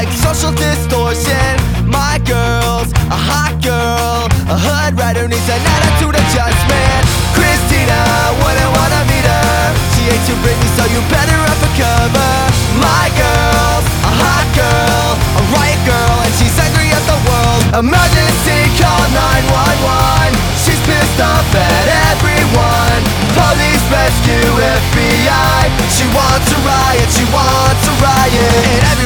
Likes social distortion. My girl's a hot girl, a hood who needs an attitude adjustment. Christina wouldn't wanna meet her. She hates you, Britney, so you better run for cover. My girl's a hot girl, a riot girl, and she's angry at the world. Emergency call 911. She's pissed off at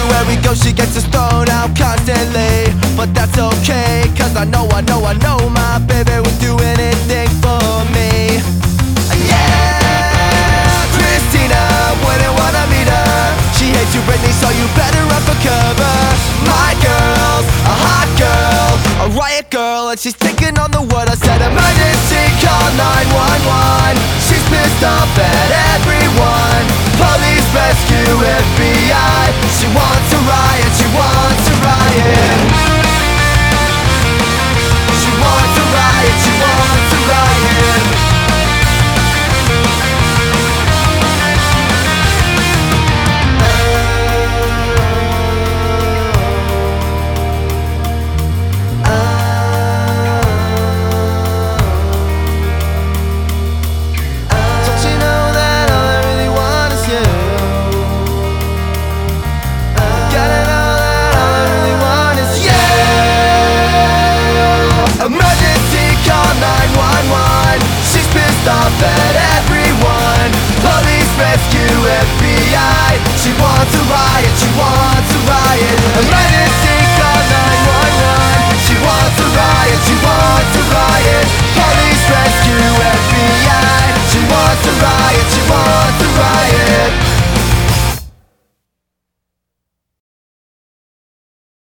everywhere we go, she gets us thrown out constantly. But that's okay, cause I know, I know, I know my baby would do anything for me. Yeah, Christina wouldn't wanna meet her. She hates you, Britney, so you better run for cover. My girl's a hot girl, a riot girl, and she's taking on the world. I said emergency call 911.